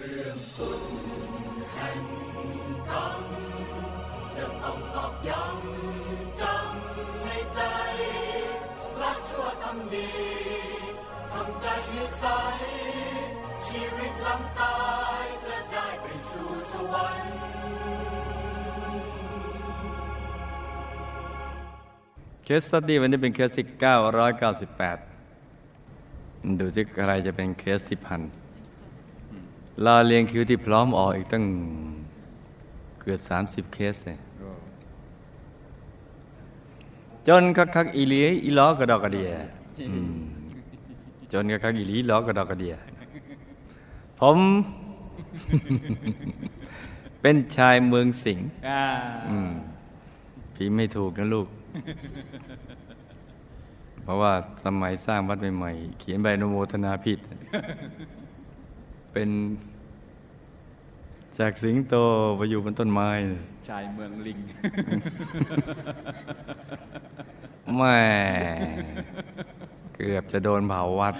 จะต้องตอกย้ำจำในใจละชั่วทำดีทำใจให้ใสชีวิตหลังตายจะได้ไปสู่สวรรค์ Case Study วันนี้เป็นเคสที่ 998 ดูที่ใครจะเป็นเคสที่พัน ลาเรียงคิวที่พร้อมออกอีกตั้งเกือบ30เคสเนี่ยจนคักคักๆอีหลีอีล้อกระดอกกระเดียอืมจนคักคักๆอีหลีล้อกระดอกกระเดีย ผม เป็นชายเมืองสิงห์อ่าอืมพี่ไม่ถูกนะลูก เพราะว่าสมัยสร้างวัดใหม่ๆเขียนใบอนุโมทนาผิด เป็นจากสิงโตไปอยู่บนต้นไม้น่ะชายเมืองลิงแม่เกือบจะโดนเผาวัด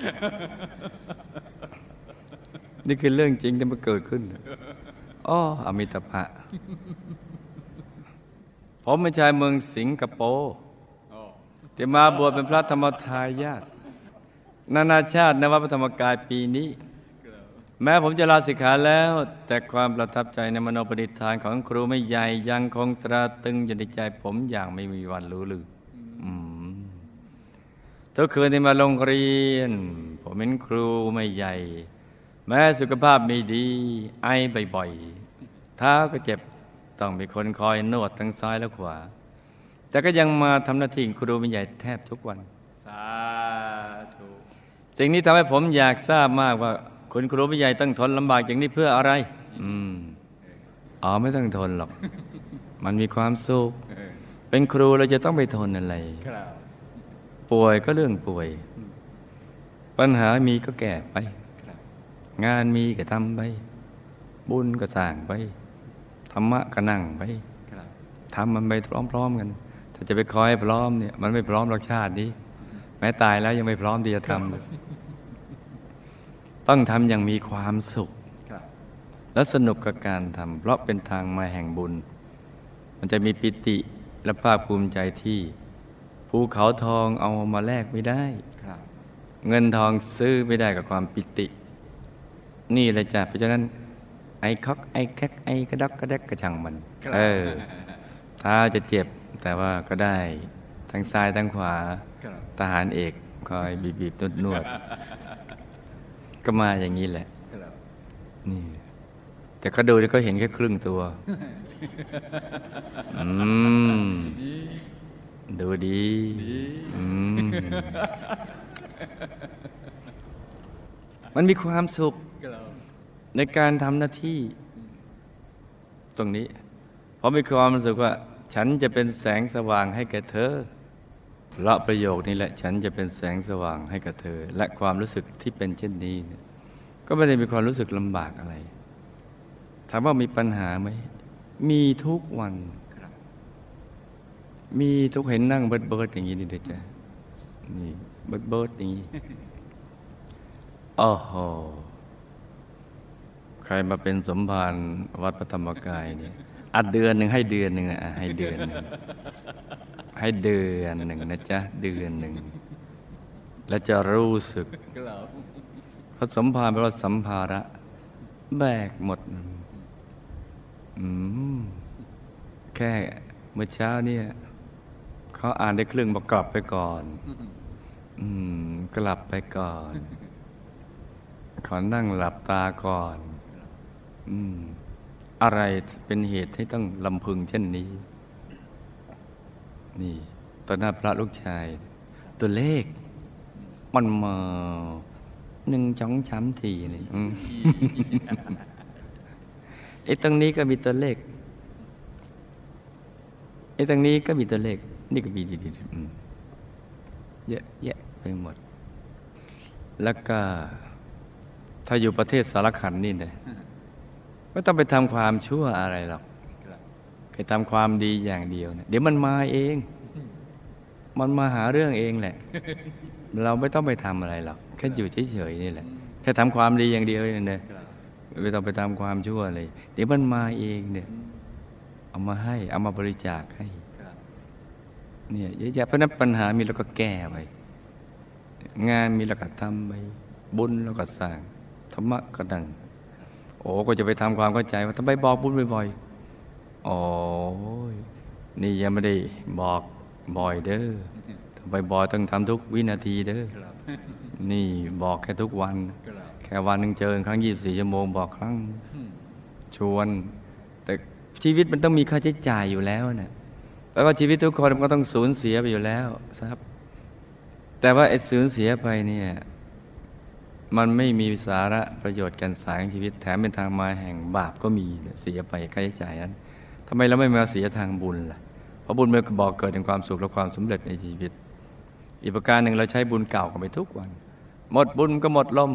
นี่คือเรื่องจริงที่มันเกิดขึ้นอ้ออมิตภะผมเป็นชายเมืองสิงคโปร์โอ้ที่มาบวชเป็นพระธรรมทายาทนานาชาติในวัดพระธรรมกายปีนี้ แม้ผมจะลาสิกขาแล้ว แต่ความประทับใจในมโนปณิธานของครูไม่ใหญ่ยังคงตราตรึงอยู่ในใจผมอย่างไม่มีวันรู้ลืมอืมทุกคืนที่มาโรงเรียน ผมเป็นครูไม่ใหญ่ แม้สุขภาพไม่ดี ไอบ่อยๆเท้าก็เจ็บต้องมีคนคอยนวดทั้งซ้ายและขวา แต่ก็ยังมาทำหน้าที่ครูเป็นใหญ่แทบทุกวัน สาธุสิ่งนี้ทำให้ผมอยากทราบมากว่า คุณครูเป็นใหญ่ต้องทนลำบากอย่างนี้เพื่ออะไร อืมอ๋อไม่ต้องทนหรอก มันมีความสุขเออเป็นครูเราจะต้องไปทนอะไรครับป่วยก็เรื่องป่วย ปัญหามีก็แก้ไปครับงานมีก็ทำไป บุญก็สร้างไป ธรรมะก็นั่งไปครับทำมันไปพร้อม ๆ กัน ถ้าจะไปคอยให้พร้อมเนี่ย มันไม่พร้อมหรอกชาตินี้ แม้ตายแล้วยังไม่พร้อมที่จะทำเลย ต้องทำอย่างมีความสุขครับและสนุกกับการทำเพราะเป็นทางมาแห่งบุญ มันจะมีปิติและภาคภูมิใจที่ภูเขาทองเอามาแลกไม่ได้ครับเงินทองซื้อไม่ได้กับความปิติ นี่เลยจ้ะเพราะฉะนั้น ไอ้คอกไอ้แคกไอ้กระดักกระแดกกระชังมันครับเออเท้าจะเจ็บแต่ว่าก็ได้ทั้งซ้ายทั้งขวาครับทหารเอกคอยบีบบีบนวดนวดๆ ก็มาอย่างนี้แหละครับนี่ แต่เขาดูเขาเห็นแค่ครึ่งตัว อืม ดูดีอืมมันมีความสุขครับในการทำหน้าที่ ตรงนี้ เพราะมีความรู้สึกว่า ฉันจะเป็นแสงสว่างให้แก่เธอ เพราะประโยคนี้แหละฉันจะเป็นแสงสว่างให้กับเธอ และความรู้สึกที่เป็นเช่นนี้ ก็ไม่ได้มีความรู้สึกลำบากอะไร ถามว่ามีปัญหาไหม มีทุกวัน มีทุกเห็นนั่งเบิดเบิดๆอย่างนี้นี่เดจ้ะนี่เบิดเบิดๆอย่างนี้โอ้โหใครมาเป็นสมภารวัดพระธรรมกายเนี่ยอัดเดือนหนึ่งให้เดือนหนึ่งอะให้เดือนหนึ่ง ให้เดือนหนึ่งนะจ๊ะเดือนหนึ่ง แล้วจะรู้สึกพระสมภารแปลว่าสัมภาระ แบกหมด อืม แค่เมื่อเช้าเนี่ยเขาอ่านได้ครึ่งบอกกลับไปก่อน อืม กลับไปก่อน ขอนั่งหลับตาก่อน อืม อะไรเป็นเหตุให้ต้องลำพึงเช่นนี้ นี่ตอนหน้าพระลูกชาย ตัวเลข มันมาหนึ่งจ้องช้ำทีเลยไอ้ตรงนี้ก็มีตัวเลขไอ้ตรงนี้ก็มีตัวเลข นี่ก็มีดีๆเยอะแยะไปหมด แล้วก็ ถ้าอยู่ประเทศสารขันนี่เนี่ยไม่ต้องไปทำความชั่วอะไรหรอก ทำความดีอย่างเดียวเนี่ยเดี๋ยวมันมาเอง มันมาหาเรื่องเองแหละ เราไม่ต้องไปทำอะไรหรอกแค่อยู่เฉยๆนี่แหละแค่ทำความดีอย่างเดียวเนี่ยนะไม่ต้องไปตามความชั่วเลย เดี๋ยวมันมาเองเนี่ย เอามาให้เอามาบริจาคให้เนี่ยเยอะแยะเพราะนั้นปัญหามีแล้วก็แก้ไปงานมีแล้วก็ทำไปบุญแล้วก็สร้างธรรมะก็ดัง โอ้ก็จะไปทำความเข้าใจว่าทำไมบอกบุญบ่อยๆ อ๋อ นี่ยังไม่ได้บอกบ่อยเด้อทำไมบ่อยต้องทำทุกวินาทีเด้อครับนี่บอกแค่ทุกวันครับแค่วันหนึ่งเจอครั้งยี่สี่ชั่วโมงบอกครั้ง ชวน แต่ชีวิตมันต้องมีค่าใช้จ่ายอยู่แล้วนะแปลว่าชีวิตทุกคนมันก็ต้องสูญเสียไปอยู่แล้วครับแต่ว่าไอ้สูญเสียไปเนี่ย มันไม่มีสาระประโยชน์กันสายของชีวิตแถมเป็นทางมาแห่งบาปก็มีเสียไปค่าใช้จ่ายนั้น ทำไมเราไม่มาเสียทางบุญล่ะ เพราะบุญมันบอกเกิดถึงความสุขและความสำเร็จในชีวิต อีกประการหนึ่งเราใช้บุญเก่ากันไปทุกวัน หมดบุญก็หมดลม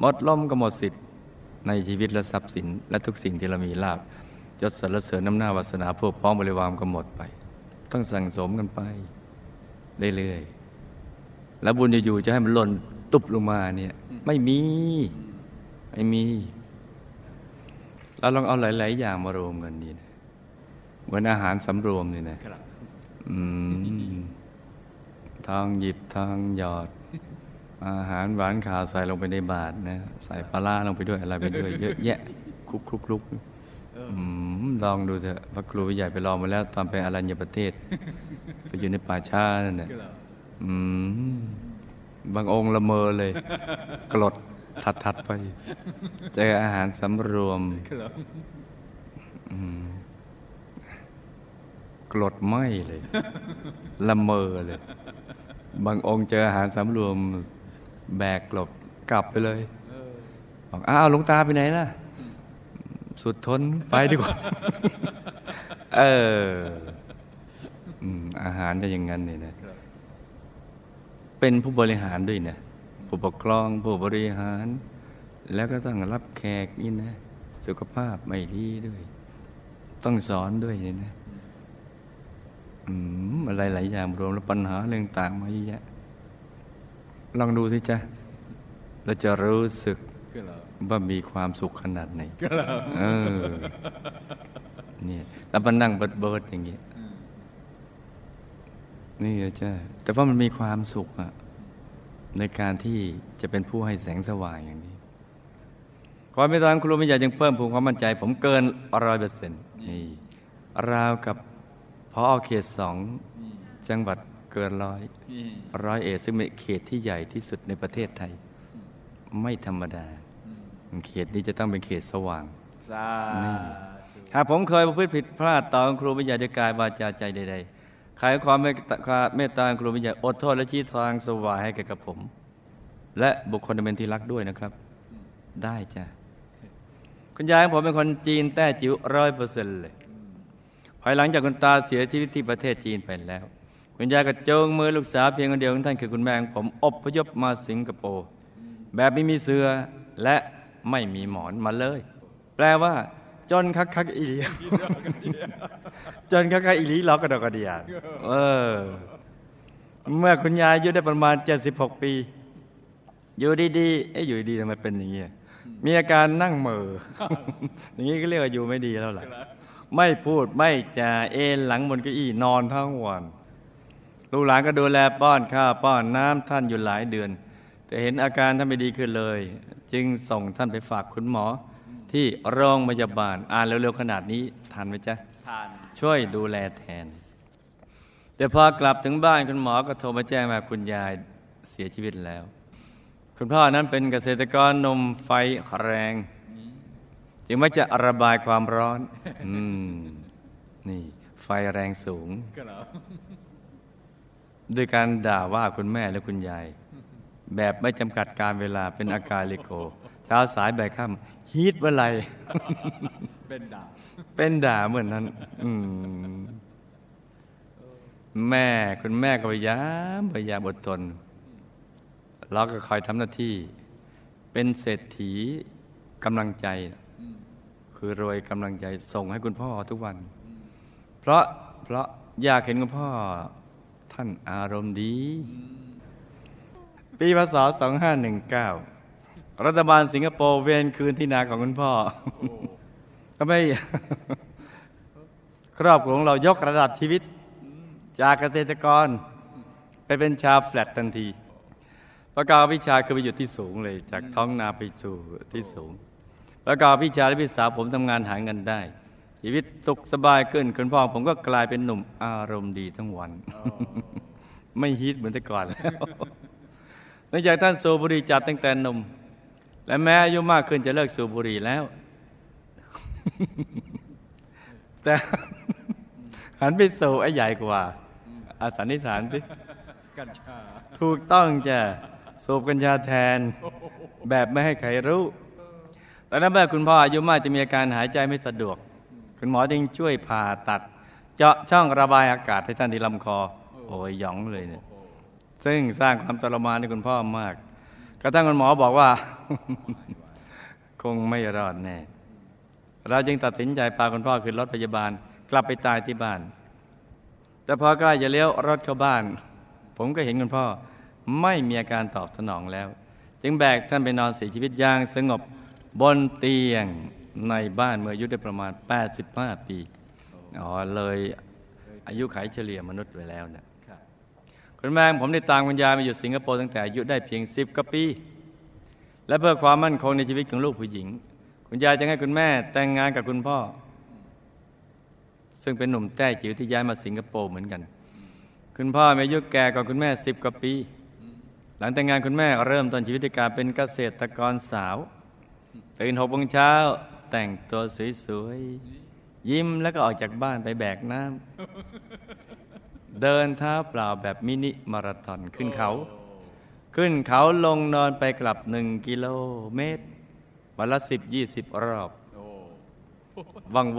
หมดลมก็หมดสิทธิ์ในชีวิตและทรัพย์สิน และทุกสิ่งที่เรามีลาบยศสรรเสริญน้ำหน้าวาสนาพวกพ้องบริวารก็หมดไป ต้องสั่งสมกันไปเรื่อยๆแล้วบุญอยู่ๆจะให้มันหล่นตุบลงมาเนี่ยไม่มีไม่มีเราลองเอาหลาย ๆ อย่างมารวมกันนี่นะ เหมือนอาหารสำรวมนี่นะครับอืมทองหยิบทองหยอด อาหารหวานขาวใส่ลงไปในบาตรนะ ใส่ปลาร้าลงไปด้วยอะไรไปด้วย เยอะแยะคลุกคลุกคลุกอืมลองดูเถอะพระครูวิใหญ่ไปลองมาแล้ว ตอนไปอารัญญประเทศ ไปอยู่ในป่าช้านั่นน่ะครับอืมบางองค์ละเมอเลย กรดถัดถัดๆไป เจออาหารสำรวมครับอืม กรดไหมเลย ละเมอเลย บางองค์เจออาหารสำรวมแบกกลบกลับไปเลยบอกอ้าวหลวงตาไปไหนล่ะ สุดทนไปดีกว่า เอออืมอาหารจะอย่างนั้นเนี่ยนะครับเป็นผู้บริหารด้วยนะผู้ปกครองผู้บริหาร แล้วก็ต้องรับแขกนี่นะ สุขภาพไม่ดีด้วย ต้องสอนด้วยนี่นะ อะไรหลายอย่างรวมแล้วปัญหาเรื่องต่างมาเยอะแยะลองดูสิจ๊ะเราจะรู้สึกว่ามีความสุขขนาดไหนเออเนี่ยแล้วมานั่งเบิดเบิดๆอย่างเงี้ยนี่จ้ะแต่ว่ามันมีความสุขอะในการที่จะเป็นผู้ให้แสงสว่างอย่างนี้ความไม่ตามครูไม่อยากยังเพิ่มพูมิความมั่นใจ ผมเกินร้อยเปอร์เซ็นต์นี่ราวกับ พอเขตสองจังหวัดเกินร้อยนี่ร้อยเอ็ดซึ่งเป็นเขตที่ใหญ่ที่สุดในประเทศไทย ไม่ธรรมดา เขตนี้จะต้องเป็นเขตสว่างสาธุหากผมเคยประพฤติผิดพลาดต่อครูวิญญาณกายวาจาใจใดๆใครความเมตตาเมตตาครูวิญญาณอดโทษและชี้ทางสว่างให้แก่กับผม และบุคคลที่เป็นที่รักด้วยนะครับ ได้จ้ะคุณยายของผมเป็นคนจีนแต้จิ๋วร้อยเปอร์เซ็นต์เลย ภายหลังจากคุณตาเสียชีวิตที่ประเทศจีนไปแล้ว คุณยายก็จงมือลูกสาวเพียงคนเดียวของท่านคือคุณแม่ของผมอบพยพมาสิงคโปร์แบบไม่มีเสือและไม่มีหมอนมาเลย แปลว่า จนคักคักๆอีหลีจนคักคักๆอีหลีล้อกกระดอกกระเดียเออ เมื่อคุณยายอายุได้ประมาณ 76 ปี อยู่ดีๆเอ๊ะอยู่ดีๆทำไมเป็นอย่างเงี้ยมีอาการนั่งเหม่ออย่างนี้ก็เรียกว่าอยู่ไม่ดีแล้วล่ะ ไม่พูดไม่จาเอนหลังบนเก้าอี้นอนทั้งวันลูกหลานก็ดูแลป้อนข้าวป้อนน้ำท่านอยู่หลายเดือน แต่เห็นอาการท่านไม่ดีขึ้นเลย จึงส่งท่านไปฝากคุณหมอ ที่โรงพยาบาลอ่านเร็วๆขนาดนี้ทันไหมจ๊ะทานช่วยดูแลแทน แต่พอกลับถึงบ้านคุณหมอก็โทรมาแจ้งว่าคุณยายเสียชีวิตแล้ว คุณพ่อนั้นเป็นเกษตรกรนมไฟแรง จึงมักจะระบายความร้อน อืม นี่ไฟแรงสูงครับด้วยการด่าว่าคุณแม่และคุณยาย แบบไม่จำกัดการเวลาเป็นอาการลิโก เช้าสายบ่ายค่ำฮีทเมื่อไหรเป็นดาบเป็นด่าเหมือนนั้น อืม แม่คุณแม่ก็พยายามพยายามอดทนเราก็คอยทำหน้าที่ เป็นเศรษฐีกำลังใจ คือรวยกำลังใจส่งให้คุณพ่อทุกวัน เพราะเพราะอยากเห็นคุณพ่อท่านอารมณ์ดี ปีพศ 2519 รัฐบาลสิงคโปร์เวนคืนที่นาของคุณพ่อทำไมครอบครัวของเรายกระดับชีวิต จากเกษตรกร ไปเป็นชาวแฟลตทันที ประกอบวิชาคือไปอยู่ที่สูงเลย จากท้องนาไปสู่ที่สูง ประกอบวิชาและพิสาวผมทำงานหาเงินได้ ชีวิตสุขสบายขึ้นคุณพ่อผมก็กลายเป็นหนุ่มอารมณ์ดีทั้งวัน ไม่ฮิตเหมือนแต่ก่อนแล้วเนื่องจากท่านสูบบุหรี่จัดตั้งแต่หนุ่ม และแม้อายุมากขึ้นจะเลิกสูบบุหรี่แล้ว แต่หันไปสูบไอ้ใหญ่กว่า อาสันนิษฐานสิกัญชา ถูกต้องจะสูบกัญชาแทน แบบไม่ให้ใครรู้ ตอนนั้นเมื่อคุณพ่ออายุมากจะมีอาการหายใจไม่สะดวก คุณหมอจึงช่วยผ่าตัด เจาะช่องระบายอากาศให้ท่านที่ลำคอ โอ้ยหยองเลยเนี่ยซึ่งสร้างความทรมานให้คุณพ่อมากกระทั่งคุณหมอบอกว่า คงไม่รอดแน่เราจึงตัดสินใจพาคุณพ่อขึ้นรถพยาบาล กลับไปตายที่บ้าน แต่พอใกล้จะเลี้ยวรถเข้าบ้าน ผมก็เห็นคุณพ่อไม่มีอาการตอบสนองแล้ว จึงแบกท่านไปนอนเสียชีวิตอย่างสงบ บนเตียงในบ้านเมื่ออายุได้ประมาณ 85 ปี อ๋อ เลยอายุขัยเฉลี่ยมนุษย์ไปแล้วเนี่ยครับคุณแม่ผมได้ตามคุณยายมาอยู่สิงคโปร์ตั้งแต่อายุได้เพียง 10กว่าปี และเพื่อความมั่นคงในชีวิตของลูกผู้หญิง คุณยายจะให้คุณแม่แต่งงานกับคุณพ่อ ซึ่งเป็นหนุ่มแต้จิ๋วที่ย้ายมาสิงคโปร์เหมือนกัน คุณพ่อมีอายุแก่กว่าคุณแม่สิบกว่าปี หลังแต่งงานคุณแม่เริ่มต้นชีวิตด้วยการเป็นเกษตรกรสาว ตื่นหกโมงเช้า แต่งตัวสวยๆ ยิ้มแล้วก็ออกจากบ้านไปแบกน้ำเดินเท้าเปล่าแบบมินิมาราธอนขึ้นเขา ขึ้นเขาลงนอนไปกลับหนึ่งกิโลเมตร วันละสิบยี่สิบรอบ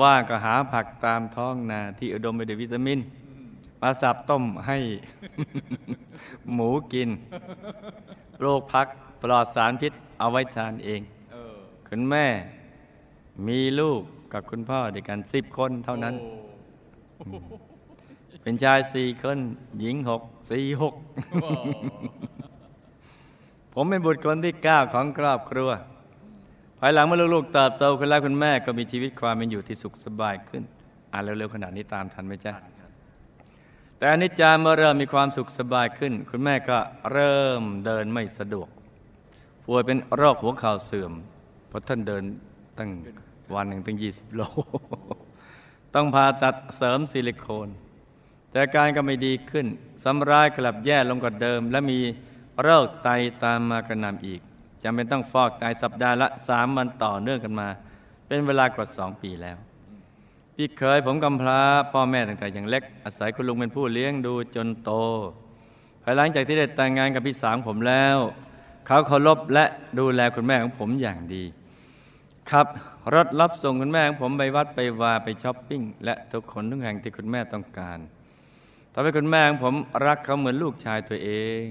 ว่างๆก็หาผักตามท้องนาที่อุดมไปด้วยวิตามินมาสับต้มให้หมูกิน โรคพักปลอดสารพิษเอาไว้ทานเอง คุณแม่ มีลูกกับคุณพ่อด้วยกันสิบคนเท่านั้น เป็นชายสี่คนหญิงหกสี่หกโอ้ผมเป็นบุตรคนที่เก้าของครอบครัว ภายหลังเมื่อลูกๆเติบโตขึ้นแล้วคุณแม่ก็มีชีวิตความเป็นอยู่ที่สุขสบายขึ้น อ่านเร็วๆขนาดนี้ตามทันไหมจ๊ะแต่อนิจจาเมื่อเริ่มมีความสุขสบายขึ้น คุณแม่ก็เริ่มเดินไม่สะดวกป่วยเป็นโรคหัวเข่าเสื่อมเพ ราะท่านเดินตั้งวันหนึ่งตั้ง20โล ต้องผ่าตัดเสริมซิลิโคน แต่การก็ไม่ดีขึ้นซ้ำร้ายกลับแย่ลงกว่าเดิม และมีโรคไตตามมากระนำอีกจำเป็นต้องฟอกไตสัปดาห์ละสามวันต่อเนื่องกันมา เป็นเวลากว่าสองปีแล้ว พี่เคยผมกำพร้าพ่อแม่ตั้งแต่ยังเล็ก อาศัยคุณลุงเป็นผู้เลี้ยงดูจนโต ภายหลังจากที่ได้แต่งงานกับพี่สาวผมแล้ว เขาเคารพและดูแลคุณแม่ของผมอย่างดี ครับรถรับส่งคุณแม่ของผมไปวัดไปวาไปช้อปปิ้ง และทุกคนทุกแห่งที่คุณแม่ต้องการทำให้คุณแม่ของผมรักเขาเหมือนลูกชายตัวเอง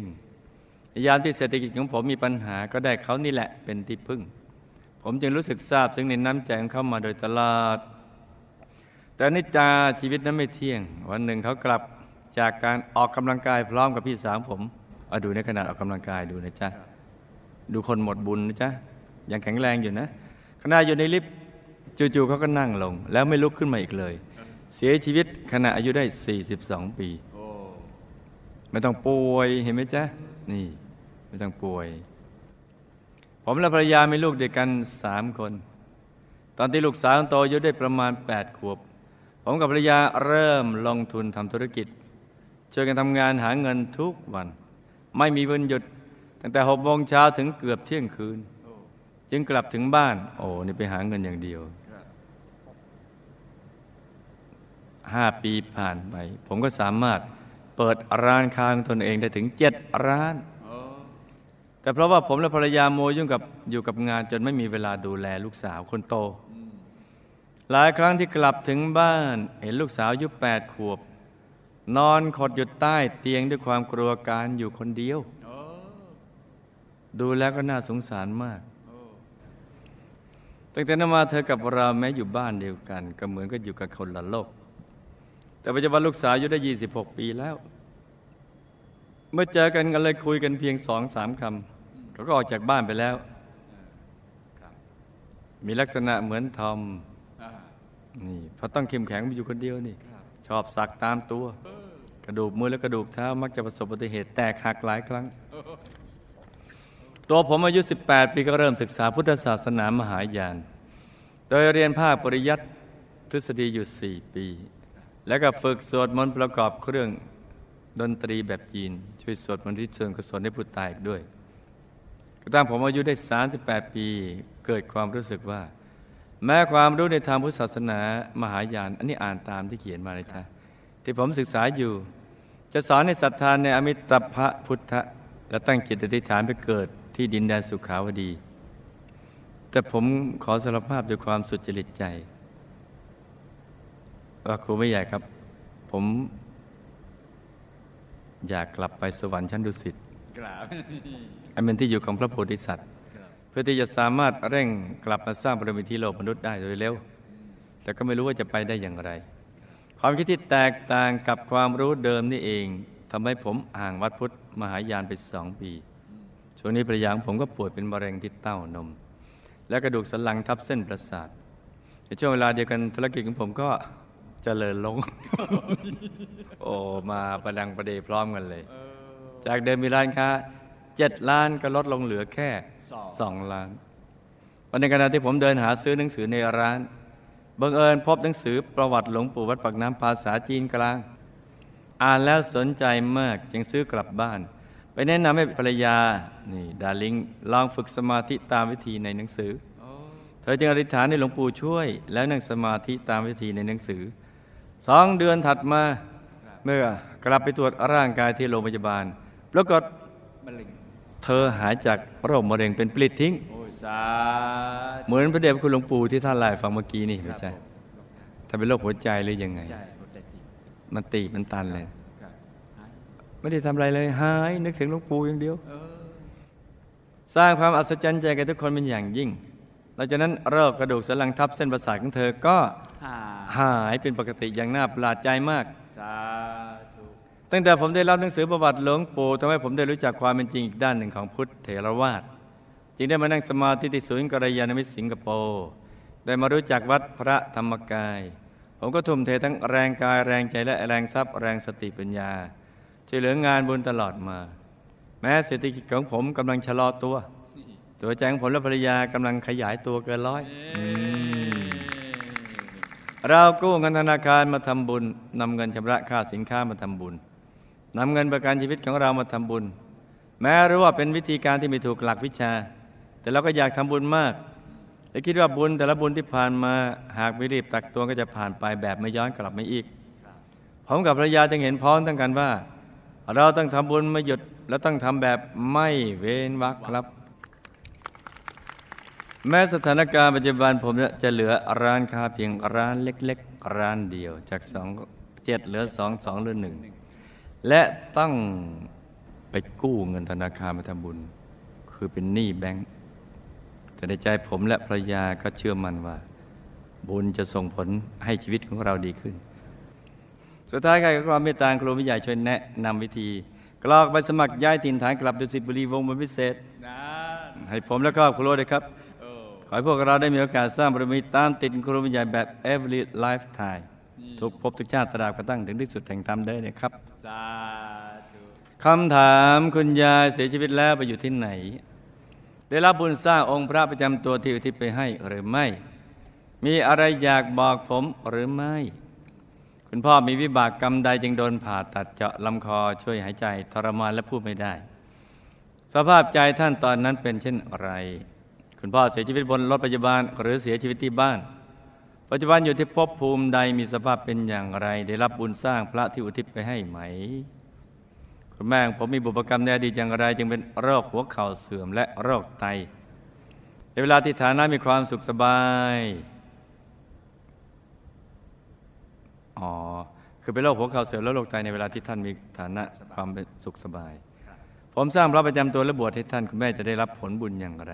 ยามที่เศรษฐกิจของผมมีปัญหาก็ได้เขานี่แหละเป็นที่พึ่ง ผมจึงรู้สึกซาบซึ้งในน้ำใจของเขามาโดยตลอดแต่นิจาชีวิตนั้นไม่เที่ยง วันหนึ่งเขากลับจากการออกกำลังกายพร้อมกับพี่สาวผมเอาดูในขนาดออกกำลังกายดูนะจ๊ะดูคนหมดบุญนะจ๊ะยังแข็งแรงอยู่นะ ขณะอยู่ในลิฟต์จู่ๆเขาก็นั่งลง แล้วไม่ลุกขึ้นมาอีกเลย เสียชีวิตขณะอายุได้ 42 ปีไม่ต้องป่วยเห็นไหมจ๊ะ นี่ ไม่ต้องป่วย ผมและภรรยามีลูกเด้วกันสามคน ตอนที่ลูกสาวโตอายุได้ประมาณ 8 ขวบ ผมกับภรรยาเริ่มลงทุนทำธุรกิจช่วยกันทำงานหาเงินทุกวัน ไม่มีวันหยุด ตั้งแต่หกโมงเช้าถึงเกือบเที่ยงคืน จึงกลับถึงบ้าน โอ้นี่ไปหาเงินอย่างเดียวครับห้าปีผ่านไป ผมก็สามารถเปิดร้านค้าของตนเองได้ถึงเจ็ดร้านโอ้แต่เพราะว่าผมและภรรยาโมยุ่งกับอยู่กับงานจนไม่มีเวลาดูแลลูกสาวคนโตอืมหลายครั้งที่กลับถึงบ้าน เห็นลูกสาวอายุแปดขวบ นอนขดอยู่ใต้เตียงด้วยความกลัวการอยู่คนเดียวโอ้ดูแล้วก็น่าสงสารมากโอ้ ตั้งแต่นั้นมาเธอกับเราแม้อยู่บ้านเดียวกัน ก็เหมือนกับอยู่กับคนละโลก แต่ปัจจุบันลูกสาวอายุได้ 26 ปีแล้ว เมื่อเจอกันกันเลยคุยกันเพียงสองสามคำเขาก็ออกจากบ้านไปแล้ว มีลักษณะเหมือนทอมอนี่เพราะต้องเข้มแข็งมาอยู่คนเดียวนี่ ชอบสักตามตัว กระดูกมือและกระดูกเท้ามักจะประสบอุบัติเหตุแตกหักหลายครั้ง ตัวผมอายุ 18 ปีก็เริ่มศึกษาพุทธศาสนามหายาน โดยเรียนภาคปริยัติทฤษฎีอยู่ 4 ปี แล้วก็ฝึกสวดมนต์ประกอบเครื่องดนตรีแบบจีน ช่วยสวดมนต์ที่เชิญกุศลให้ผู้ตายด้วยกระทั่งผมอายุได้ 38 ปี เกิดความรู้สึกว่า แม้ความรู้ในทางพุทธศาสนามหายาน อันนี้อ่านตามที่เขียนมาเลยจ้ะที่ผมศึกษาอยู่ จะสอนให้ศรัทธานในอมิตรภะพุทธะและตั้งจิตอธิษฐานไปเกิด ที่ดินแดนสุขาวดี แต่ผมขอสารภาพด้วยความสุจริตใจ ว่าครูไม่ใหญ่ครับ ผม อยากกลับไปสวรรค์ชั้นดุสิตกราบอันเป็นที่อยู่ของพระโพธิสัตว์ครับเพื่อที่จะสามารถเร่งกลับมาสร้างบารมีที่โลกมนุษย์ได้โดยเร็ว แต่ก็ไม่รู้ว่าจะไปได้อย่างไร ความคิดที่แตกต่างกับความรู้เดิมนี่เองทำให้ผมห่างวัดพุทธมหายานไปสองปี ช่วงนี้ภรรยาของผมก็ป่วยเป็นมะเร็งที่เต้านม และกระดูกสันหลังทับเส้นประสาทในช่วงเวลาเดียวกันธุรกิจของผมก็เจริญลง โอ้มาประดังประเดพร้อมกันเลย จากเดิมมีร้านค้าเจ็ดล้านก็ลดลงเหลือแค่สองสองล้านวันในขณะที่ผมเดินหาซื้อหนังสือในร้านบังเอิญพบหนังสือประวัติหลวงปู่วัดปากน้ำภาษาจีนกลาง อ่านแล้วสนใจมากจึงซื้อกลับบ้าน ไปแนะนำให้ภรรยา นี่ดาริงลองฝึกสมาธิตามวิธีในหนังสือโอ้เธอจึงอธิษฐานให้หลวงปู่ช่วย แล้วนั่งสมาธิตามวิธีในหนังสือ สองเดือนถัดมา เมื่อกลับไปตรวจร่างกายที่โรงพยาบาลปรากฏมะเร็งเธอหายจากโรคมะเร็งเป็นปลิดทิ้งโอ้สาธุเหมือนพระเดชพระคุณหลวงปู่ที่ท่านไล่าให้ฟังเมื่อกี้นี่ไม่ใช่ครับถ้าเป็นโรคหัวใจหรือยังไงใช่หมดแต่ทีมันตีบมันตันเลยครับหาย ไม่ได้ทำอะไรเลยหาย นึกถึงหลวงปู่อย่างเดียวเออสร้างความอัศจรรย์ใจแก่ทุกคนเป็นอย่างยิ่งหลังจากนั้นโรคกระดูกสันหลังทับเส้นประสาทของเธอก็หาหายเป็นปกติอย่างน่าประหลาดใจมากสาธุตั้งแต่ผมได้รับหนังสือประวัติหลวงปู่ทำให้ผมได้รู้จักความเป็นจริงอีกด้านหนึ่งของพุทธเถรวาทจึงได้มานั่งสมาธิที่ศูนย์กัลยาณมิตรสิงคโปร์ได้มารู้จักวัดพระธรรมกาย ผมก็ทุ่มเททั้งแรงกายแรงใจและแรงทรัพย์แรงสติปัญญาช่ วยเหลืองานบุญตลอดมา แม้เศรษฐกิจของผมกำลังชะลอตัว ตัวใจของผมและภรรยากำลังขยายตัวเกินร้อยอืมเรากู้เงินธนาคารมาทำบุญนำเงินชำระค่าสินค้ามาทำบุญนำเงินประกันชีวิตของเรามาทำบุญ แม้รู้ว่าเป็นวิธีการที่ไม่ถูกหลักวิชา แต่เราก็อยากทำบุญมากและคิดว่าบุญแต่ละบุญที่ผ่านมาหากไม่รีบตักตัวก็จะผ่านไปแบบไม่ย้อนกลับมาอีก ผมกับภรรยาจึงเห็นพ้องต้องกันว่า เราต้องทำบุญไม่หยุด และต้องทำแบบไม่เว้นวรรคครับ แม้สถานการณ์ปัจจุบันผมจะเหลือร้านค้าเพียงร้านเล็ก ๆ ร้านเดียว จากสองเจ็ดเหลือสองสองเหลือหนึ่งและต้องไปกู้เงินธนาคารมาทำบุญ คือเป็นหนี้แบงก์แต่ในใจผมและภรรยาก็เชื่อมั่นว่า บุญจะส่งผลให้ชีวิตของเราดีขึ้น สุดท้ายใครก็ความเมตตาครูวิใหญ่ช่วยแนะนำวิธี กรอกใบสมัครย้ายถิ่นฐานกลับดุสิตบุรีวงศ์บนพิเศษนะให้ผมและครอบครัวด้วยครับโอ้ขอให้พวกเราได้มีโอกาสสร้างบารมีตามติดครูวิญญาณแบบ every lifetime ทุกภพทุกชาติตราบกระทั่งถึงที่สุดแห่งธรรมได้นะครับ สาธุคำถามคุณยายเสียชีวิตแล้วไปอยู่ที่ไหน ได้รับบุญสร้างองค์พระประจำตัวที่อุทิศไปให้หรือไม่ มีอะไรอยากบอกผมหรือไม่ คุณพ่อมีวิบากกรรมใดจึงโดนผ่าตัดเจาะลำคอช่วยหายใจทรมานและพูดไม่ได้ สภาพใจท่านตอนนั้นเป็นเช่นไร คุณพ่อเสียชีวิตบนรถพยาบาลหรือเสียชีวิตที่บ้าน ปัจจุบันอยู่ที่ภพภูมิใดมีสภาพเป็นอย่างไร ได้รับบุญสร้างพระที่อุทิศไปให้ไหม คุณแม่ผมมีบุพกรรมในอดีตอย่างไร จึงเป็นโรคหัวเข่าเสื่อมและโรคไตในเวลาที่ฐานะมีความสุขสบาย อ๋อ คือเป็นโรคหัวเข่าเสื่อมและโรคไตในเวลาที่ท่านมีฐานะความเป็นสุขสบาย ผมสร้างพระประจำตัวและบวชให้ท่านคุณแม่จะได้รับผลบุญอย่างไร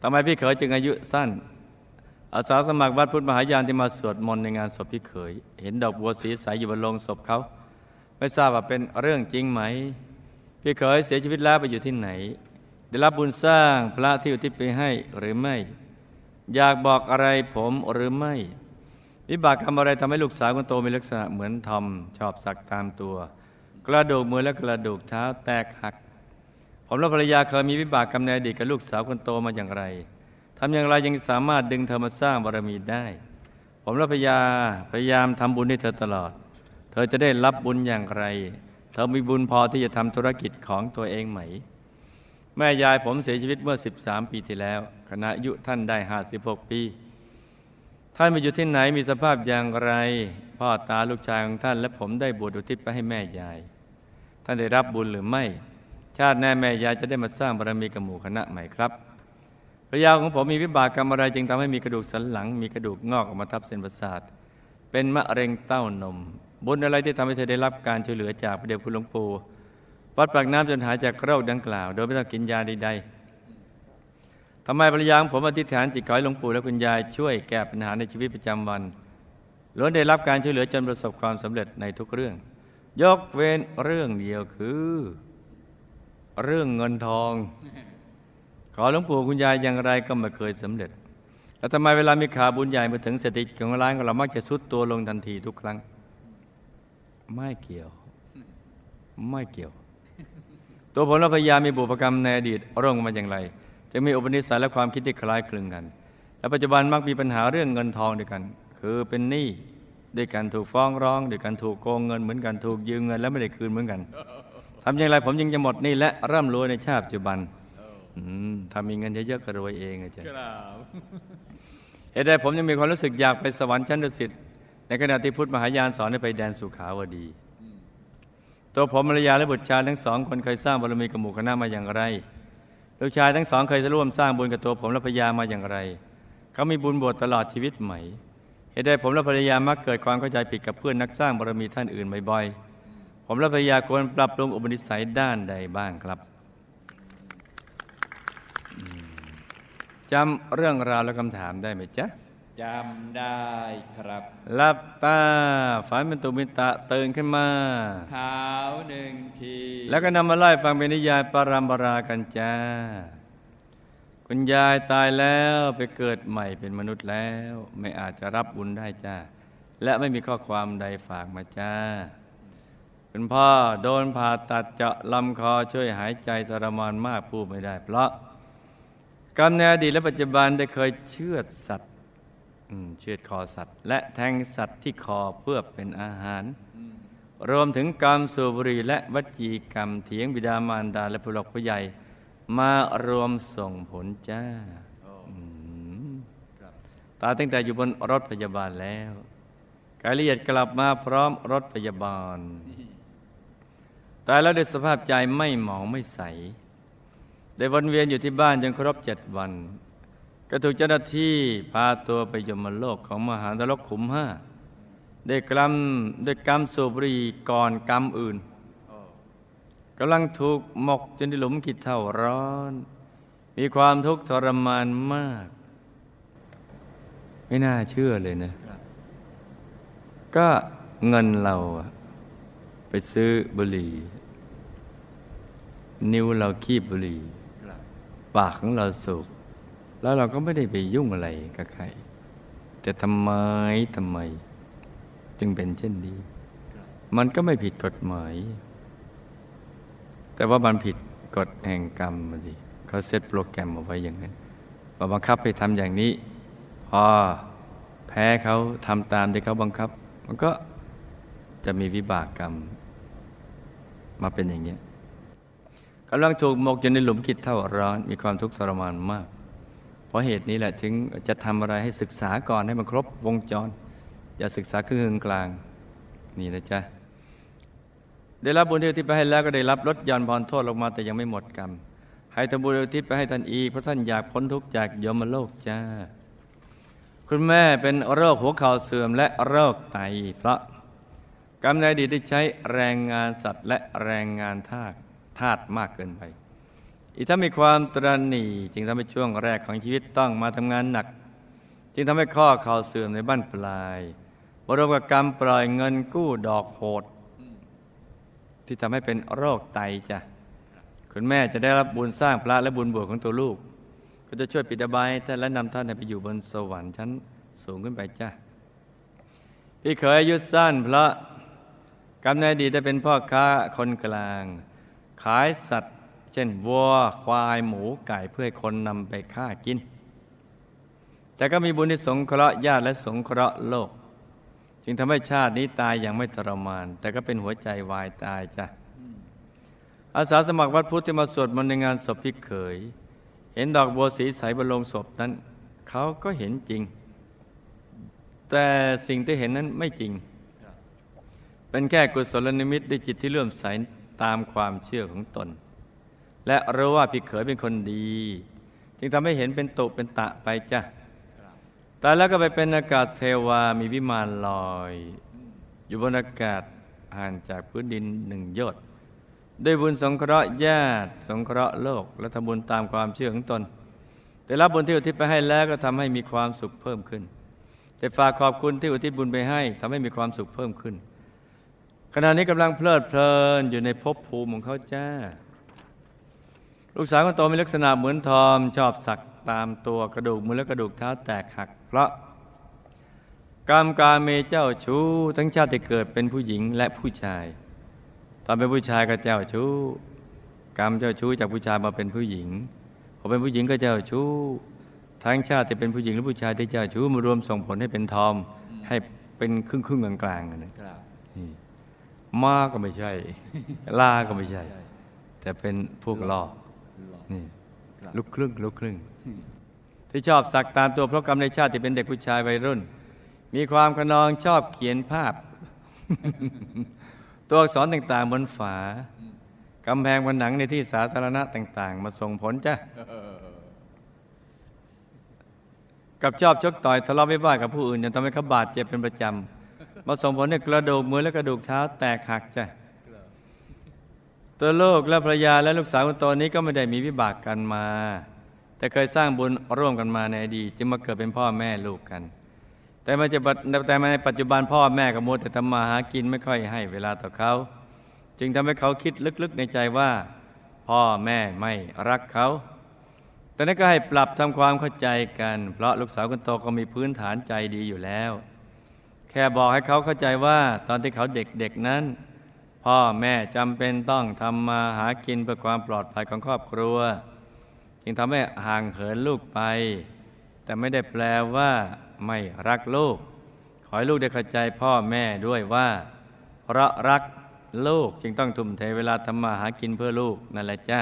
ทำไมพี่เขยจึงอายุสั้น อาสาสมัครวัดพุทธมหายานที่มาสวดมนต์ในงานศพพี่เขย เห็นดอกบัวสีใสอยู่บนโลงศพเขา ไม่ทราบว่าเป็นเรื่องจริงไหม พี่เขยเสียชีวิตแล้วไปอยู่ที่ไหน ได้รับบุญสร้างพระที่อุทิศไปให้หรือไม่ อยากบอกอะไรผมหรือไม่ วิบากกรรมอะไรทำให้ลูกสาวคนโตมีลักษณะเหมือนทอมชอบสักตามตัว กระดูกมือและกระดูกเท้าแตกหัก ผมและภรรยาเคยมีวิบากกรรมในอดีตกับลูกสาวคนโตมาอย่างไรทำอย่างไรยังสามารถดึงเธอมาสร้างบารมีได้ ผมและภรรยาพยายามทำบุญให้เธอตลอด เธอจะได้รับบุญอย่างไร เธอมีบุญพอที่จะทำธุรกิจของตัวเองไหม แม่ยายผมเสียชีวิตเมื่อ 13 ปีที่แล้วขณะอายุท่านได้56ปี ท่านมาอยู่ที่ไหนมีสภาพอย่างไร พ่อตาลูกชายของท่าน และผมได้บวชอุทิศไปให้แม่ยาย ท่านได้รับบุญหรือไม่ ชาติแน่แม่ยายจะได้มาสร้างบารมีกับหมู่คณะใหม่ครับภรรยาของผมมีวิบากกรรมอะไรจึงทำให้มีกระดูกสันหลัง มีกระดูกงอกออกมาทับเส้นประสาท เป็นมะเร็งเต้านม บุญอะไรที่ทำให้เธอได้รับการช่วยเหลือจากพระเดชคุณหลวงปู่วัดปากน้ำจนหายจากโรคดังกล่าว โดยไม่ต้องกินยาใดๆ ทำไมภรรยาของผมอธิษฐานจิตขอให้หลวงปู่และคุณยายช่วยแก้ปัญหาในชีวิตประจำวันล้วนได้รับการช่วยเหลือจนประสบความสำเร็จในทุกเรื่อง ยกเว้นเรื่องเดียวคือ เรื่องเงินทอง ขอหลวงปู่คุณยายอย่างไรก็ไม่เคยสำเร็จ แล้วทำไมเวลามีข่าวบุญใหญ่มาถึงเศรษฐกิจของร้านของเรามักจะสุดตัวลงทันทีทุกครั้ง ไม่เกี่ยว ไม่เกี่ยว ตัวผมและพยายามมีบุพกรรมในอดีตร่วงมาอย่างไร จะมีอุปนิสัยและความคิดที่คล้ายคลึงกัน และปัจจุบันมักมีปัญหาเรื่องเงินทองด้วยกัน คือเป็นหนี้ด้วยกันถูกฟ้องร้องด้วยกันถูกโกงเงินเหมือนกันถูกยืมเงินแล้วไม่ได้คืนเหมือนกันทำอย่างไรผมยังจะหมดหนี้และร่ำรวยในชาติปัจจุบันอืมถ้ามีเงินเยอะๆก็รวยเองอาจารย์ครับเหตุใดผมยังมีความรู้สึกอยากไปสวรรค์ชั้นดุสิตในขณะที่พุทธมหายานสอนให้ไปแดนสุขาวดี ตัวผมภรรยาและบุตรชายทั้งสองคนเคยสร้างบารมีกับหมู่คณะมาอย่างไร ลูกชายทั้งสองเคยร่วมสร้างบุญกับตัวผมและภรรยามาอย่างไร เขามีบุญบวชตลอดชีวิตไหม เหตุใดผมและภรรยามักเกิดความเข้าใจผิดกับเพื่อนนักสร้างบารมีท่านอื่นบ่อยๆ ผมและภรรยาควรปรับปรุงอุปนิสัยด้านใดบ้างครับจำเรื่องราวและคำถามได้ไหมจ๊ะ จำได้ครับหลับตาฝันเป็นตุมิตะตื่นขึ้นมาเท้าหนึ่งที แล้วก็นำมาไล่ฟังเป็นนิยายปรามปรากันจ้า คุณยายตายแล้วไปเกิดใหม่เป็นมนุษย์แล้ว ไม่อาจจะรับบุญได้จ้า และไม่มีข้อความใดฝากมาจ้า คุณพ่อโดนผ่าตัดเจาะลำคอช่วยหายใจทรมานมากพูดไม่ได้ เพราะกรรมในอดีตและปัจจุบันได้เคยเชือดสัตว์อืม เชือดคอสัตว์ และแทงสัตว์ที่คอเพื่อเป็นอาหาร รวมถึงกรรมสูบบุหรี่และวจีกรรมเถียงบิดามารดาและผู้หลักผู้ใหญ่ มารวมส่งผลจ้าโอ้อืมครับตายตั้งแต่อยู่บนรถพยาบาลแล้วกายละเอียดกลับมาพร้อมรถพยาบาลตายแล้วด้วยสภาพใจไม่หมองไม่ใส ได้วนเวียนอยู่ที่บ้านจนครบเจ็ดวัน ก็ถูกเจ้าหน้าที่พาตัวไปยมโลกของมหานรกขุมห้าได้กรรมด้วยกรรมสูบบุหรีก่อนกรรมอื่นกำลังถูกหมกจนในหลุมขีดเท่าร้อน มีความทุกข์ทรมานมาก ไม่น่าเชื่อเลยนะ ก็เงินเราไปซื้อบุหรี่นิ้วเราคีบบุหรี่ปากของเราสูบ แล้วเราก็ไม่ได้ไปยุ่งอะไรกับใคร แต่ทำไมทำไม จึงเป็นเช่นนี้ มันก็ไม่ผิดกฎหมาย แต่ว่ามันผิดกฎแห่งกรรมมาสิเขาเซตโปรแกรมเอาไว้อย่างนั้นบังคับให้ทำอย่างนี้ พอแพ้เขาทำตามที่เขาบังคับ มันก็จะมีวิบากกรรม มาเป็นอย่างนี้กำลังถูกหมกอยู่ในหลุมคิดเท่าร้อน มีความทุกข์ทรมานมาก เพราะเหตุนี้แหละถึงจะทำอะไรให้ศึกษาก่อนให้มันครบวงจรอย่าศึกษาครึ่งกลาง นี่นะจ๊ะ ได้รับบุญที่อุทิศไปให้แล้วก็ได้รับลดย่อนผ่อนโทษลงมาแต่ยังไม่หมดกรรม ให้ทำบุญอุทิศไปให้ท่านอีกเพราะท่านอยากพ้นทุกข์จากยมโลกจ้า คุณแม่เป็นโรคหัวเข่าเสื่อมและโรคไตเพราะกรรมในอดีตได้ใช้แรงงานสัตว์และแรงงานทาสทาสมากเกินไป อีกถ้ามีความตรณีจึงทำให้ช่วงแรกของชีวิตต้องมาทำงานหนัก จึงทำให้ข้อเข่าเสื่อมในบ้านปลายบรมกับกรรมปล่อยเงินกู้ดอกโหด ที่ทำให้เป็นโรคไตจ้ะคุณแม่จะได้รับบุญสร้างพระและบุญบวชของตัวลูก ก็จะช่วยปิดอบายท่านและนำท่านไปอยู่บนสวรรค์ชั้นสูงขึ้นไปจ้าพี่เคยอายุสั้นเพราะกำเนิดดีได้เป็นพ่อค้าคนกลาง ขายสัตว์ เช่นวัวควายหมูไก่เพื่อให้คนนำไปฆ่ากิน แต่ก็มีบุญที่สงเคราะห์ญาติและสงเคราะห์โลก จึงทำให้ชาตินี้ตายอย่างไม่ทรมาน แต่ก็เป็นหัวใจวายตายจ้ะอาสาสมัครวัดพุทธที่มาสวดมนต์ในงานศพพี่เขย เห็นดอกบัวสีใสบนโลงศพนั้น เขาก็เห็นจริง แต่สิ่งที่เห็นนั้นไม่จริง เป็นแค่กุศลนิมิตด้วยจิตที่เลื่อมใสตามความเชื่อของตน และรู้ว่าพี่เขยเป็นคนดี จึงทำให้เห็นเป็นตุเป็นตะไปจ้ะตายแล้วก็ไปเป็นอากาศเทวามีวิมานลอย อยู่บนอากาศห่างจากพื้นดินหนึ่งยอดด้วยบุญสงเคราะห์ญาติ สงเคราะห์โลก และทำบุญตามความเชื่อของตน แต่รับบุญที่อุทิศไปให้แล้วก็ทำให้มีความสุขเพิ่มขึ้น แต่ฝากขอบคุณที่อุทิศบุญไปให้ทำให้มีความสุขเพิ่มขึ้น ขณะนี้กำลังเพลิดเพลินอยู่ในภพภูมิของเขาจ้า ลูกสาวคนโตมีลักษณะเหมือนทอมชอบสักตามตัวกระดูกมือและกระดูกเท้าแตกหัก เพราะกรรมการเมเจ้าชู้ทั้งชาติเกิดเป็นผู้หญิงและผู้ชาย ตอนเป็นผู้ชายก็เจ้าชู้ กรรมเจ้าชู้จากผู้ชายมาเป็นผู้หญิงพอเป็นผู้หญิงก็เจ้าชู้ ทั้งชาติจะเป็นผู้หญิงหรือผู้ชายที่เจ้าชู้มารวมส่งผลให้เป็นทอมให้เป็นครึ่งครึ่งกลางๆนะครับมาก็ไม่ใช่ลาก็ไม่ใช่ แต่เป็นพวกหลอก นี่ลุกครึ่งลุกครึ่ง ที่ชอบสักตามตัวเพราะกรรมในชาติที่เป็นเด็กผู้ชายวัยรุ่น มีความขนองชอบเขียนภาพ ตัวอักษรต่างๆบนฝากำแพงผนังในที่สาธารณะต่าง ๆ มาส่งผลจ้ะกับชอบชกต่อยทะเลาะวิวาทกับผู้อื่นจนทำให้เขาบาดเจ็บเป็นประจำมาส่งผลให้กระดูกมือและกระดูกเท้าแตกหักจ้ะ ตัวลูกและภรรยาและลูกสาวคนโตนี้ก็ไม่ได้มีวิบากกันมา แต่เคยสร้างบุญร่วมกันมาในอดีตจึงมาเกิดเป็นพ่อแม่ลูกกัน แต่มาจะแต่มาในปัจจุบันพ่อแม่กับโมแต่ทำมาหากินไม่ค่อยให้เวลาต่อเขา จึงทำให้เขาคิดลึกๆในใจว่า พ่อแม่ไม่รักเขาแต่นั้นก็ให้ปรับทำความเข้าใจกัน เพราะลูกสาวคนโตก็มีพื้นฐานใจดีอยู่แล้ว แค่บอกให้เขาเข้าใจว่าตอนที่เขาเด็กๆนั้น พ่อแม่จำเป็นต้องทำมาหากินเพื่อความปลอดภัยของครอบครัว จึงทำให้ห่างเหินลูกไป แต่ไม่ได้แปลว่าไม่รักลูก ขอให้ลูกได้เข้าใจพ่อแม่ด้วยว่า เพราะรักลูกจึงต้องทุ่มเทเวลาทำมาหากินเพื่อลูกนั่นแหละจ้า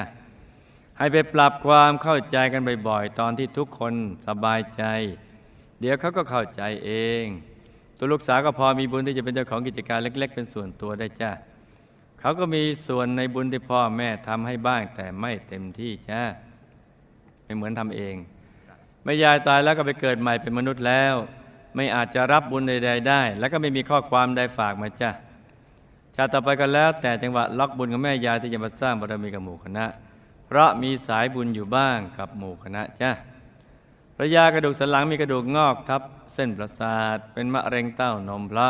ให้ไปปรับความเข้าใจกันบ่อยๆ ตอนที่ทุกคนสบายใจ เดี๋ยวเขาก็เข้าใจเอง ตัวลูกสาวก็พอมีบุญที่จะเป็นเจ้าของกิจการเล็ก ๆ เป็นส่วนตัวได้จ้า เขาก็มีส่วนในบุญที่พ่อแม่ทำให้บ้างแต่ไม่เต็มที่จ้าไม่เหมือนทำเองไม่ยายตายแล้วก็ไปเกิดใหม่เป็นมนุษย์แล้ว ไม่อาจจะรับบุญใด ๆ ได้ แล้วก็ไม่มีข้อความใดฝากมาจ้าชาติต่อไปก็แล้ว แต่จังหวะล็อกบุญของแม่ยายที่จะมาสร้างบารมีกับหมู่คณะ เพราะมีสายบุญอยู่บ้างกับหมู่คณะจ้าพระยากระดูกสันหลังมีกระดูกงอกทับเส้นประสาทเป็นมะเร็งเต้านมพระ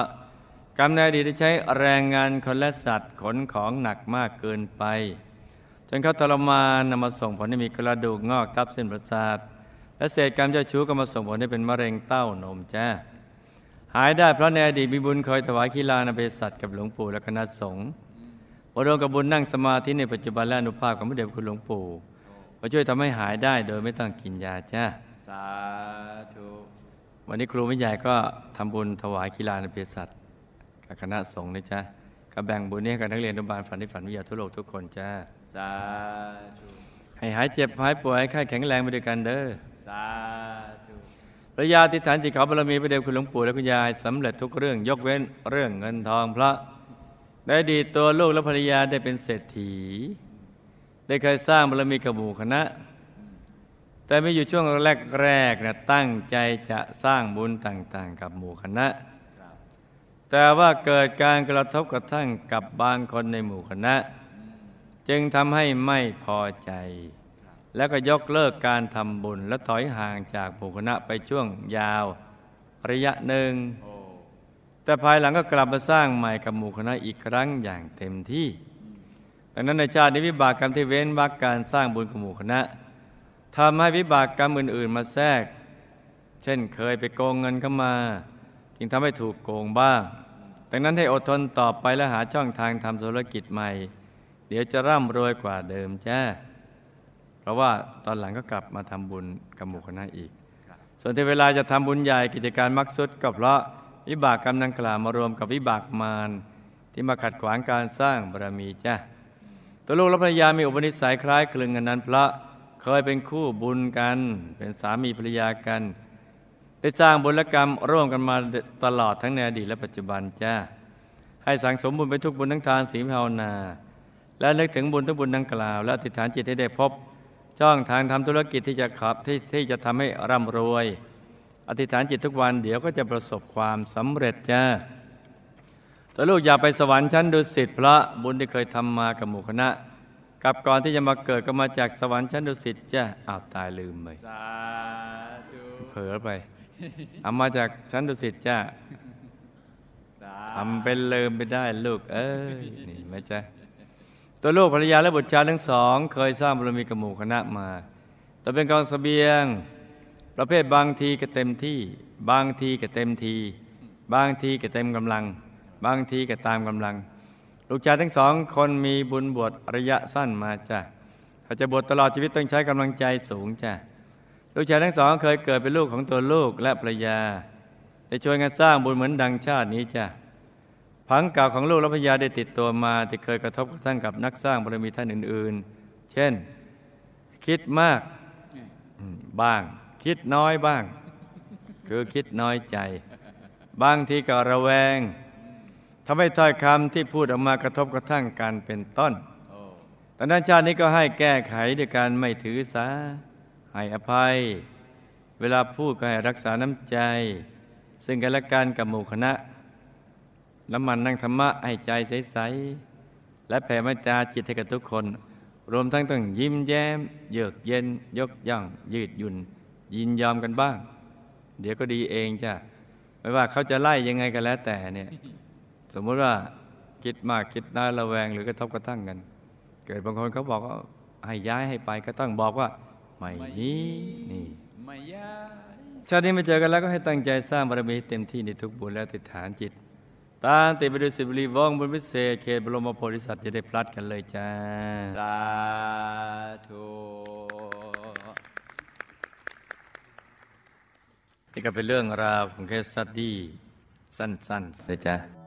กรรมในอดีตได้ใช้แรงงานคนและสัตว์ขนของหนักมากเกินไป จนเขาทรมานนำมาส่งผลให้มีกระดูกงอกทับเส้นประสาทและเศษกรรมเจ้าชู้ก็มาส่งผลให้เป็นมะเร็งเต้านมจ้าหายได้เพราะในอดีตมีบุญเคยถวายขีลานเภสัชกับหลวงปู่และคณะสงฆ์บรมกับบุญนั่งสมาธิในปัจจุบันและอนุภาพของพระเดชคุณหลวงปู่มาช่วยทำให้หายได้โดยไม่ต้องกินยาจ้าสาธุวันนี้ครูไม่ใหญ่ก็ทำบุญถวายขีลานเภสั ชคณะสงฆ์นะจ๊ะก็แบ่งบุญนี้กับนักเรียนอนุบาลฝันที่ฝันวิทยาทุโลกทุกคนจ้าสาธุให้หายเจ็บหายป่วยให้แข็งแรงไปด้วยกันเด้อสาธุพระยาติฐานจิตเขาบารมีพระเดชคุณหลวงปู่และคุณยายสำเร็จทุกเรื่องยกเว้นเรื่องเงินทองพระได้ดีตัวลูกและภรรยาได้เป็นเศรษฐี ได้เคยสร้างบารมีกับหมู่คณะ แต่ไม่อยู่ช่วงแรกๆนะตั้งใจจะสร้างบุญต่าง ๆ กับหมู่คณะ แต่ว่าเกิดการกระทบกระทั่งกับบางคนในหมู่คณะ จึงทำให้ไม่พอใจ แล้วก็ยกเลิกการทำบุญและถอยห่างจากหมู่คณะไปช่วงยาวระยะหนึ่ง แต่ภายหลังก็กลับมาสร้างใหม่กับหมู่คณะอีกครั้งอย่างเต็มที่ ดังนั้นในชาตินี้วิบากกรรมที่เว้นวักการสร้างบุญกับหมู่คณะทำให้วิบากกรรมอื่น ๆ มาแทรก เช่นเคยไปโกงเงินเข้ามา จึงทำให้ถูกโกงบ้าง ดังนั้นให้อดทนต่อไปและหาช่องทางทำธุรกิจใหม่ เดี๋ยวจะร่ำรวยกว่าเดิมจ้าเพราะว่าตอนหลังก็กลับมาทำบุญกับหมู่คณะอีก ส่วนที่เวลาจะทำบุญใหญ่กิจการมักสุดก็เพราะวิบากกรรมดังกล่าวมารวมกับวิบากมารที่มาขัดขวางการสร้างบารมีจ้าตัวลูกและภรรยามีอุปนิสัยคล้ายคลึงกันนั้น เพราะเคยเป็นคู่บุญกัน เป็นสามีภรรยากัน ได้สร้างบุญกรรมร่วมกันมาตลอดทั้งในอดีตและปัจจุบันจ้า ให้สังสมบุญไปทุกบุญทั้งทานศีลภาวนา และนึกถึงบุญทุกบุญดังกล่าว และอธิษฐานจิตให้ได้พบ ช่องทางทำธุรกิจที่จะขับที่ที่จะทำให้ร่ำรวย อธิษฐานจิตทุกวันเดี๋ยวก็จะประสบความสำเร็จจ้าแต่ลูกอยากไปสวรรค์ชั้นดุสิตพระบุญที่เคยทำมากับหมู่คณะกับก่อนที่จะมาเกิดก็มาจากสวรรค์ชั้นดุสิตจ้าอ้าวตายลืมไปสาธุเผลอไป เอามาจากชั้นดุสิตจ้าสาทำเป็นลืมไปได้ลูก เอ้ยนี่ไหมจ๊ะตัวลูกภรรยาและบุตรชายทั้งสอง เคยสร้างบารมีกับหมู่คณะมาแต่เป็นกองเสบียง ประเภทบางทีก็เต็มที่ บางทีก็เต็มที บางทีก็เต็มกำลัง บางทีก็ตามกำลัง ลูกชายทั้งสองคนมีบุญบวชระยะสั้นมาจ้ะถ้าจะบวชตลอดชีวิตต้องใช้กำลังใจสูงจ้ะ ลูกชายทั้งสองเคยเกิดเป็นลูกของตัวลูกและภรรยาได้ช่วยกันสร้างบุญเหมือนดังชาตินี้จ้ะผังเก่าของลูกและภรรยาได้ติดตัวมาที่เคยกระทบกระทั่งกับนักสร้างบารมีท่านอื่น ๆ เช่น คิดมากบ้าง คิดน้อยบ้าง คือคิดน้อยใจ บางทีก็ระแวงทำให้ถ้อยคำที่พูดออกมากระทบกระทั่งกันเป็นต้นโอ้ตอนนั้นชาตินี้ก็ให้แก้ไขด้วยการไม่ถือสา ให้อภัย เวลาพูดก็ให้รักษาน้ำใจ ซึ่งกันและกันกับหมู่คณะแล้วมันนั่งธรรมะให้ใจใส ๆ และแผ่เมตตาจิตให้กับทุกคน รวมทั้งต้องยิ้มแย้ม เยือกเย็น ยกย่อง ยืดหยุ่น ยินยอมกันบ้าง เดี๋ยวก็ดีเองจ้ะไม่ว่าเขาจะไล่ยังไงก็แล้วแต่เนี่ยสมมติว่าคิดมากคิดน้อยระแวงหรือกระทบกระทั่งกัน เกิดบางคนเขาบอกว่าให้ย้ายให้ไปก็ต้องบอกว่า ไม่นี้นี่ไม่ยากชาตินี้มาเจอกันแล้วก็ให้ตั้งใจสร้างบารมีให้เต็มที่ในทุกบุญและติดฐานจิตตามติดไปดูสิบรีว่องบุญพิเศษเขตบรมโพธิสัตว์จะได้พลัดกันเลยจ้า สาธุนี่ก็เป็นเรื่องราวของเคสสตดี้สั้นๆนะจ๊ะ